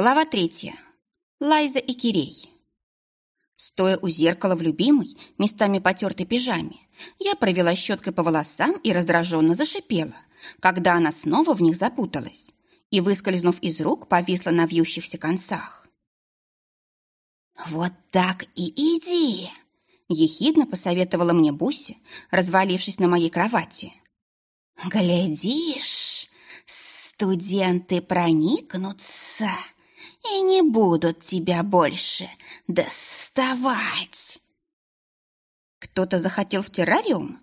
Глава третья. Лайза и Кирей. Стоя у зеркала в любимой, местами потертой пижаме, я провела щеткой по волосам и раздраженно зашипела, когда она снова в них запуталась и, выскользнув из рук, повисла на вьющихся концах. «Вот так и иди!» – ехидно посоветовала мне Буся, развалившись на моей кровати. «Глядишь, студенты проникнутся и не будут тебя больше доставать!» «Кто-то захотел в террариум?»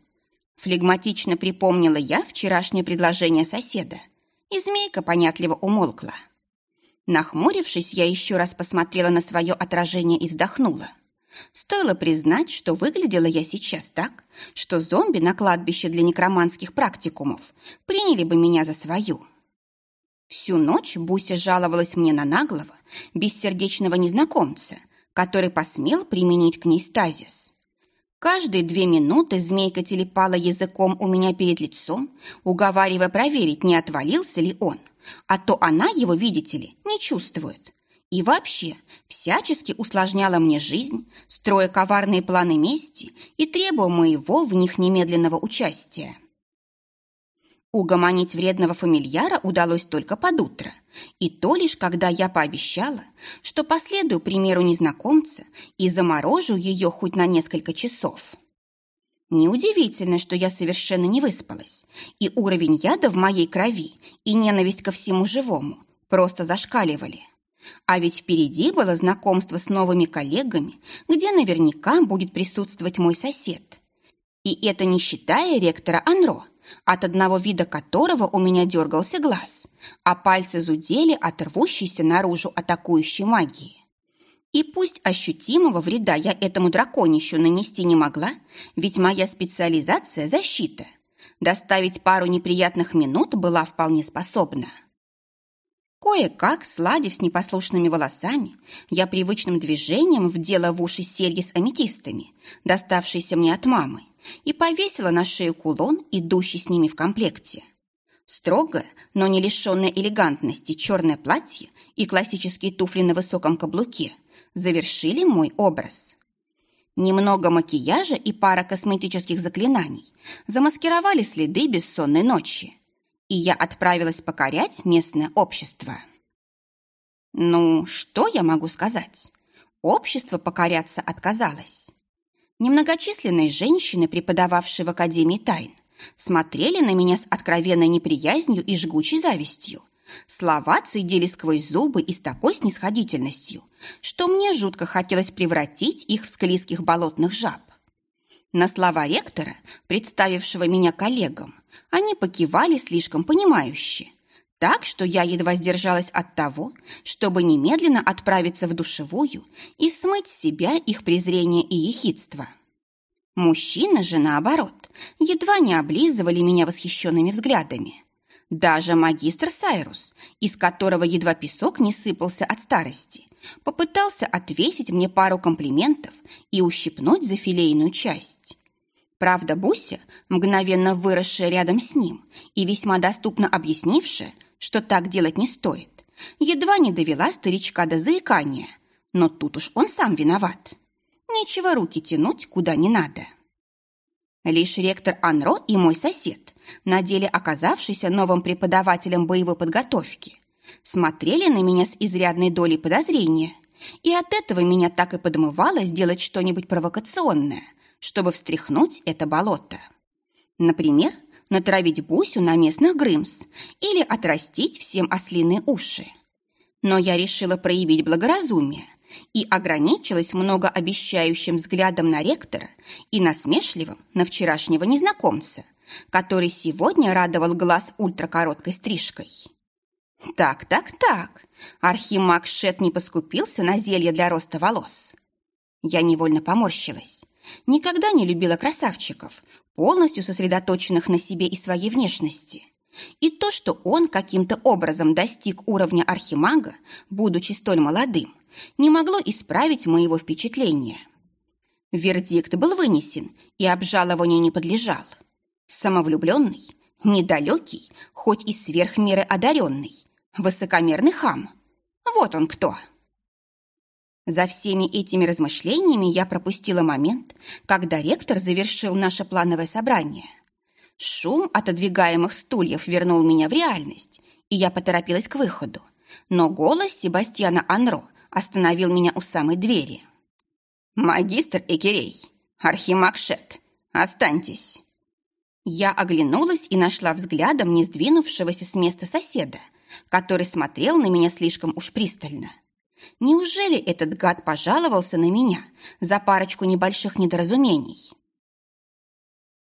Флегматично припомнила я вчерашнее предложение соседа, и змейка понятливо умолкла. Нахмурившись, я еще раз посмотрела на свое отражение и вздохнула. Стоило признать, что выглядела я сейчас так, что зомби на кладбище для некроманских практикумов приняли бы меня за свою. Всю ночь Буся жаловалась мне на наглого, бессердечного незнакомца, который посмел применить к ней стазис. Каждые две минуты змейка телепала языком у меня перед лицом, уговаривая проверить, не отвалился ли он – а то она его, видите ли, не чувствует. И вообще всячески усложняла мне жизнь, строя коварные планы мести и требуя моего в них немедленного участия. Угомонить вредного фамильяра удалось только под утро, и то лишь когда я пообещала, что последую примеру незнакомца и заморожу ее хоть на несколько часов. Неудивительно, что я совершенно не выспалась, и уровень яда в моей крови и ненависть ко всему живому просто зашкаливали. А ведь впереди было знакомство с новыми коллегами, где наверняка будет присутствовать мой сосед. И это не считая ректора Анро, от одного вида которого у меня дергался глаз, а пальцы зудели от рвущейся наружу атакующей магии. И пусть ощутимого вреда я этому драконищу нанести не могла, ведь моя специализация – защита. Доставить пару неприятных минут была вполне способна. Кое-как, сладив с непослушными волосами, я привычным движением вдела в уши серьги с аметистами, доставшиеся мне от мамы, и повесила на шею кулон, идущий с ними в комплекте. Строгое, но не лишенное элегантности черное платье и классические туфли на высоком каблуке – завершили мой образ. Немного макияжа и пара косметических заклинаний замаскировали следы бессонной ночи, и я отправилась покорять местное общество. Ну, что я могу сказать? Общество покоряться отказалось. Немногочисленные женщины, преподававшие в Академии тайн, смотрели на меня с откровенной неприязнью и жгучей завистью, Слова цедили сквозь зубы и с такой снисходительностью, что мне жутко хотелось превратить их в склизких болотных жаб. На слова ректора, представившего меня коллегам, они покивали слишком понимающе, так что я едва сдержалась от того, чтобы немедленно отправиться в душевую и смыть с себя их презрение и ехидство. Мужчины же, наоборот, едва не облизывали меня восхищенными взглядами. Даже магистр Сайрус, из которого едва песок не сыпался от старости, попытался отвесить мне пару комплиментов и ущипнуть за филейную часть. Правда, Буся, мгновенно выросшая рядом с ним и весьма доступно объяснившая, что так делать не стоит, едва не довела старичка до заикания, но тут уж он сам виноват. Нечего руки тянуть куда не надо. Лишь ректор Анро и мой сосед, на деле оказавшийся новым преподавателем боевой подготовки, смотрели на меня с изрядной долей подозрения, и от этого меня так и подмывало сделать что-нибудь провокационное, чтобы встряхнуть это болото. Например, натравить Бусю на местных Грымс или отрастить всем ослиные уши. Но я решила проявить благоразумие и ограничилась многообещающим взглядом на ректора и насмешливым на вчерашнего незнакомца, который сегодня радовал глаз ультракороткой стрижкой. Так, так, так, архимаг Шет не поскупился на зелье для роста волос. Я невольно поморщилась. Никогда не любила красавчиков, полностью сосредоточенных на себе и своей внешности. И то, что он каким-то образом достиг уровня архимага, будучи столь молодым, не могло исправить моего впечатления. Вердикт был вынесен и обжалованию не подлежал. Самовлюбленный, недалекий, хоть и сверх меры одаренный, высокомерный хам. Вот он кто. За всеми этими размышлениями я пропустила момент, когда ректор завершил наше плановое собрание. Шум отодвигаемых стульев вернул меня в реальность, и я поторопилась к выходу. Но голос Себастьяна Анро остановил меня у самой двери. «Магистр Экерей, Архимаг Шет, останьтесь!» Я оглянулась и нашла взглядом не сдвинувшегося с места соседа, который смотрел на меня слишком уж пристально. Неужели этот гад пожаловался на меня за парочку небольших недоразумений?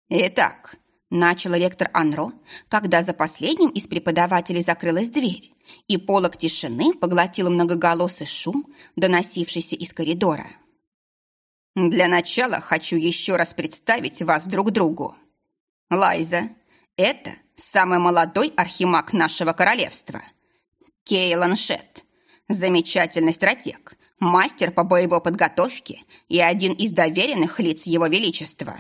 «Итак», — начал ректор Анро, когда за последним из преподавателей закрылась дверь, и полок тишины поглотил многоголосый шум, доносившийся из коридора. «Для начала хочу еще раз представить вас друг другу. Лайза, это самый молодой архимаг нашего королевства. Кейлан Шет, замечательный стратег, мастер по боевой подготовке и один из доверенных лиц его величества.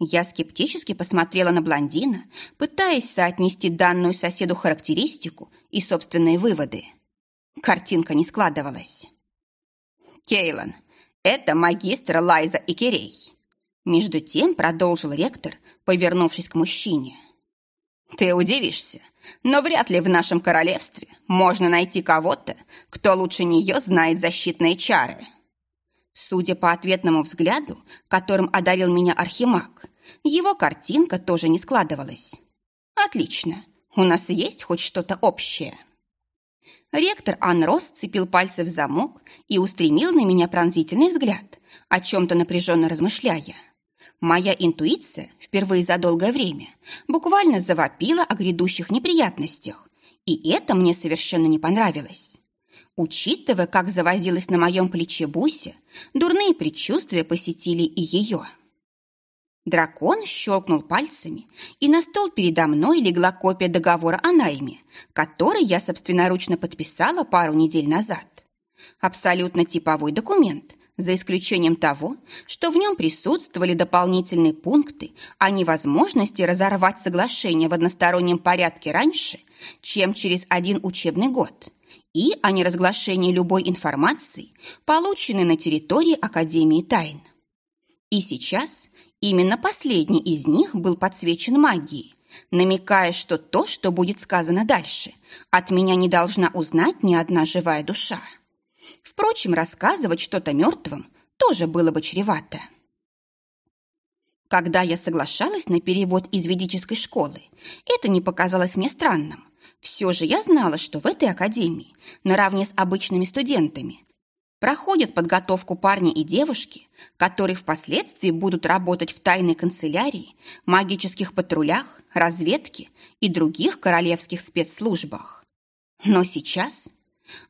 Я скептически посмотрела на блондина, пытаясь соотнести данную соседу характеристику и собственные выводы. Картинка не складывалась. Кейлан, это магистр Лайза Икерей. Между тем продолжил ректор, повернувшись к мужчине. «Ты удивишься, но вряд ли в нашем королевстве можно найти кого-то, кто лучше нее знает защитные чары». Судя по ответному взгляду, которым одарил меня Архимаг, его картинка тоже не складывалась. «Отлично, у нас есть хоть что-то общее». Ректор Анрос цепил пальцы в замок и устремил на меня пронзительный взгляд, о чем-то напряженно размышляя. Моя интуиция впервые за долгое время буквально завопила о грядущих неприятностях, и это мне совершенно не понравилось. Учитывая, как завозилась на моем плече Буся, дурные предчувствия посетили и ее. Дракон щелкнул пальцами, и на стол передо мной легла копия договора о найме, который я собственноручно подписала пару недель назад. Абсолютно типовой документ, за исключением того, что в нем присутствовали дополнительные пункты о невозможности разорвать соглашение в одностороннем порядке раньше, чем через один учебный год, и о неразглашении любой информации, полученной на территории Академии тайн. И сейчас именно последний из них был подсвечен магией, намекая, что то, что будет сказано дальше, от меня не должна узнать ни одна живая душа. Впрочем, рассказывать что-то мертвым тоже было бы чревато. Когда я соглашалась на перевод из ведической школы, это не показалось мне странным. Все же я знала, что в этой академии, наравне с обычными студентами, проходят подготовку парни и девушки, которые впоследствии будут работать в тайной канцелярии, магических патрулях, разведке и других королевских спецслужбах. Но сейчас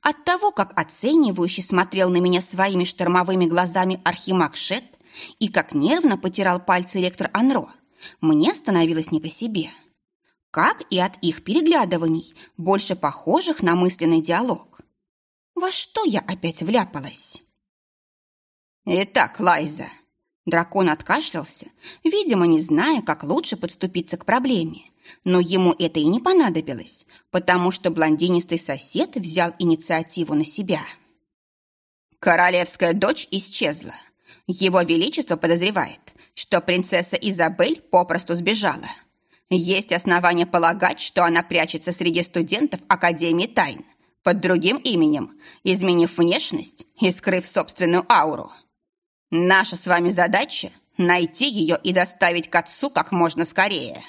от того, как оценивающе смотрел на меня своими штормовыми глазами Архимаг Шет и как нервно потирал пальцы ректор Анро, мне становилось не по себе. Как и от их переглядываний, больше похожих на мысленный диалог. Во что я опять вляпалась? «Итак, Лайза», Дракон откашлялся, видимо, не зная, как лучше подступиться к проблеме. Но ему это и не понадобилось, потому что блондинистый сосед взял инициативу на себя. Королевская дочь исчезла. Его Величество подозревает, что принцесса Изабель попросту сбежала. Есть основания полагать, что она прячется среди студентов Академии тайн под другим именем, изменив внешность и скрыв собственную ауру. Наша с вами задача – найти ее и доставить к отцу как можно скорее.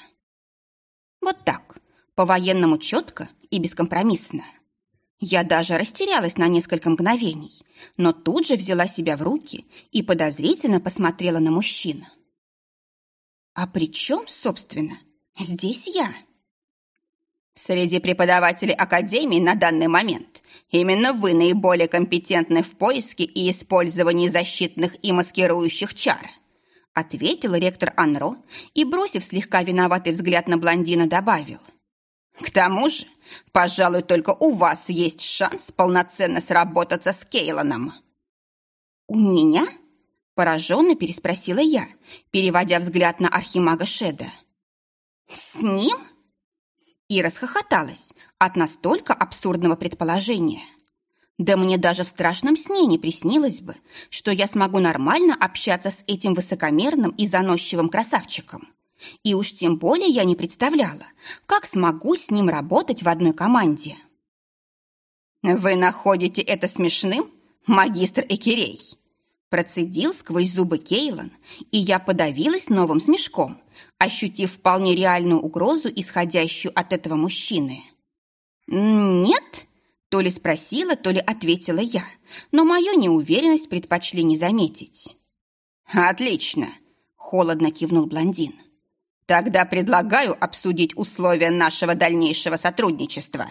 Вот так, по-военному четко и бескомпромиссно. Я даже растерялась на несколько мгновений, но тут же взяла себя в руки и подозрительно посмотрела на мужчину. «А при чем, собственно, здесь я?» Среди преподавателей Академии на данный момент именно вы наиболее компетентны в поиске и использовании защитных и маскирующих чар, ответил ректор Анро и, бросив слегка виноватый взгляд на блондина, добавил. К тому же, пожалуй, только у вас есть шанс полноценно сработаться с Кейлоном. У меня? Пораженно переспросила я, переводя взгляд на архимага Шеда. «С ним?» и расхохоталась от настолько абсурдного предположения. Да мне даже в страшном сне не приснилось бы, что я смогу нормально общаться с этим высокомерным и заносчивым красавчиком. И уж тем более я не представляла, как смогу с ним работать в одной команде. «Вы находите это смешным, магистр Экерей?» Процедил сквозь зубы Кейлан, и я подавилась новым смешком, ощутив вполне реальную угрозу, исходящую от этого мужчины. «Нет?» То ли спросила, то ли ответила я, но мою неуверенность предпочли не заметить. «Отлично!» – холодно кивнул блондин. «Тогда предлагаю обсудить условия нашего дальнейшего сотрудничества».